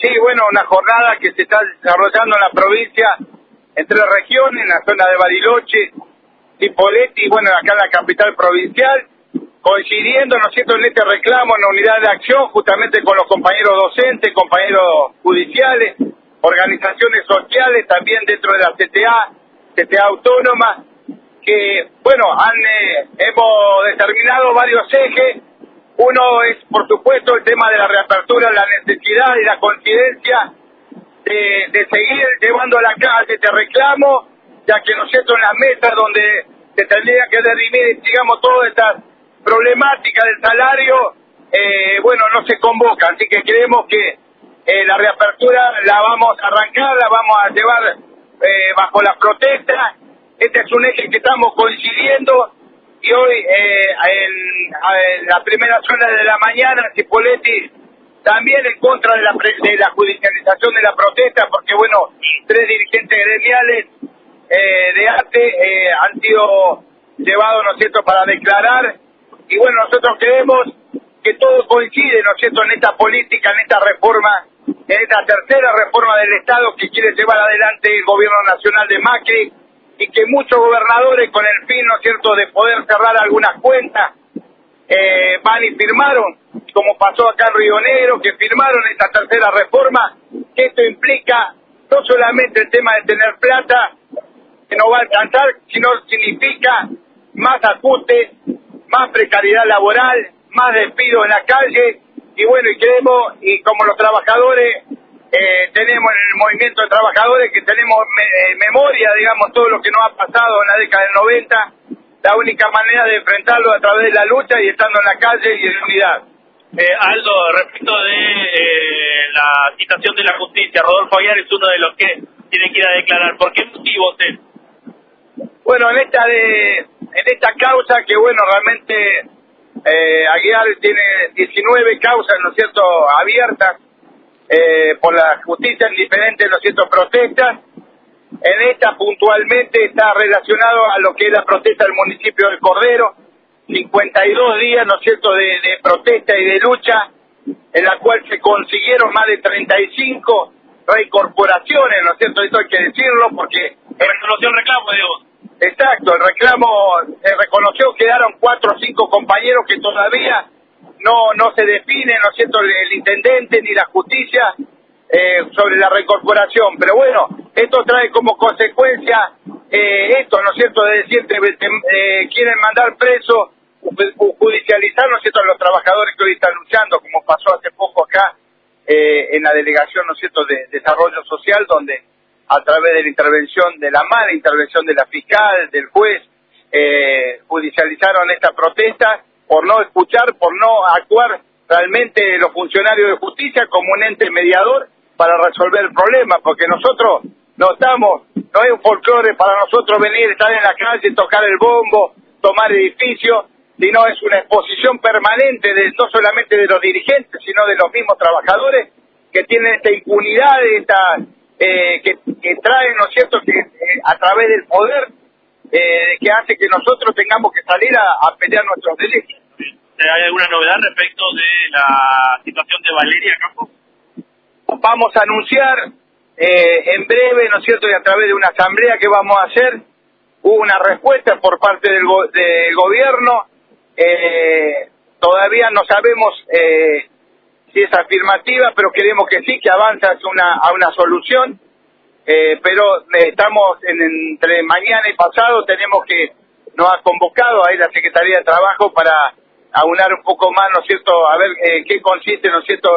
Sí, bueno, una jornada que se está desarrollando en la provincia, en tres regiones, en la zona de Bariloche, Tipoletti y bueno, acá en la capital provincial, coincidiendo, ¿no es en este reclamo, en la unidad de acción, justamente con los compañeros docentes, compañeros judiciales, organizaciones sociales, también dentro de la CTA, CTA autónoma, que, bueno, han, eh, hemos determinado varios ejes. Uno es, por supuesto, el tema de la reapertura, la necesidad y la coincidencia de, seguir llevando a la calle este reclamo, ya que, ¿no es cierto?, en las donde se tendría que dirimir, digamos, todas estas problemáticas del salario, eh, bueno, no se convoca. Así que creemos que eh, la reapertura la vamos a arrancar, la vamos a llevar eh, bajo la protesta. Este es un eje que estamos coincidiendo y hoy eh, en, la primera zona de la mañana, Cipoletti también en contra de la, de la judicialización de la protesta, porque bueno, tres dirigentes gremiales eh, de arte han sido llevados, ¿no es cierto?, para declarar. Y bueno, nosotros creemos que todo coincide, ¿no es cierto?, en esta política, en esta reforma en esta tercera reforma del Estado que quiere llevar adelante el gobierno nacional de Macri y que muchos gobernadores con el fin, ¿no es cierto?, de poder cerrar algunas cuentas, eh, van y firmaron, como pasó acá en Río Negro, que firmaron esta tercera reforma, que esto implica no solamente el tema de tener plata, que no va a alcanzar, sino significa más ajuste, más precariedad laboral, más despido en la calle y bueno, y creemos, y como los trabajadores, eh, tenemos en el movimiento de trabajadores que tenemos eh, memoria, digamos, todo lo que nos ha pasado en la década del 90, la única manera de enfrentarlo a través de la lucha y estando en la calle y en unidad. Eh, Aldo, respecto de la citación de la justicia, Rodolfo Aguiar es uno de los que tiene que ir a declarar. ¿Por qué motivos es? Bueno, en esta de en esta causa que bueno realmente eh, Aguiar tiene 19 causas, ¿no es cierto?, abiertas eh, por la justicia en diferentes, ¿no es cierto?, protestas. En esta puntualmente está relacionado a lo que es la protesta del municipio del Cordero, 52 días, ¿no es cierto?, de, protesta y de lucha, en la cual se consiguieron más de 35 reincorporaciones, ¿no es cierto?, esto hay que decirlo porque... Resolución reclamo, digo. Exacto, el reclamo se reconoció, quedaron cuatro o cinco compañeros que todavía no no se define, ¿no cierto?, el, intendente ni la justicia eh, sobre la reincorporación. Pero bueno, esto trae como consecuencia eh, esto, ¿no es cierto?, de decir que eh, quieren mandar preso, judicializar, ¿no cierto?, a los trabajadores que hoy están luchando, como pasó hace poco acá en la delegación, ¿no cierto?, de desarrollo social, donde a través de la intervención, de la mala intervención de la fiscal, del juez, eh, judicializaron esta protesta por no escuchar, por no actuar realmente los funcionarios de justicia como un ente mediador para resolver el problema, porque nosotros no estamos, no es un folclore para nosotros venir, estar en la calle, tocar el bombo, tomar edificios, sino es una exposición permanente de no solamente de los dirigentes, sino de los mismos trabajadores que tienen esta impunidad, esta eh, que, que trae, ¿no es cierto?, que eh, a través del poder eh, que hace que nosotros tengamos que salir a, pelear nuestros derechos. ¿Hay alguna novedad respecto de la situación de Valeria Campos? Vamos a anunciar eh, en breve, ¿no es cierto?, y a través de una asamblea que vamos a hacer, hubo una respuesta por parte del, del gobierno, eh, todavía no sabemos eh, si es afirmativa, pero queremos que sí, que avanza hacia una, a una solución. Eh, pero eh, estamos en, entre mañana y pasado, tenemos que, nos ha convocado ahí la Secretaría de Trabajo para aunar un poco más, ¿no es cierto?, a ver eh, qué consiste, ¿no es cierto?,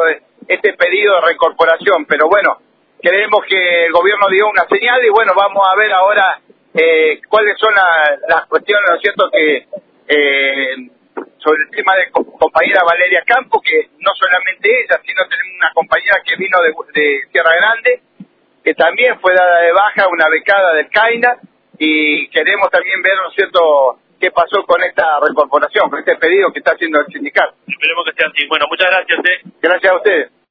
este pedido de reincorporación. Pero bueno, creemos que el gobierno dio una señal y bueno, vamos a ver ahora eh, cuáles son las cuestiones, ¿no es cierto?, que eh, sobre el tema de compañera Valeria Campo, que no solamente ella, sino tenemos una compañera que vino de, de Tierra Grande, que también fue dada de baja, una becada del CAINA, y queremos también ver, ¿no es cierto?, qué pasó con esta reincorporación, con este pedido que está haciendo el sindicato. Esperemos que sea así. Bueno, muchas gracias. ¿eh? Gracias a ustedes.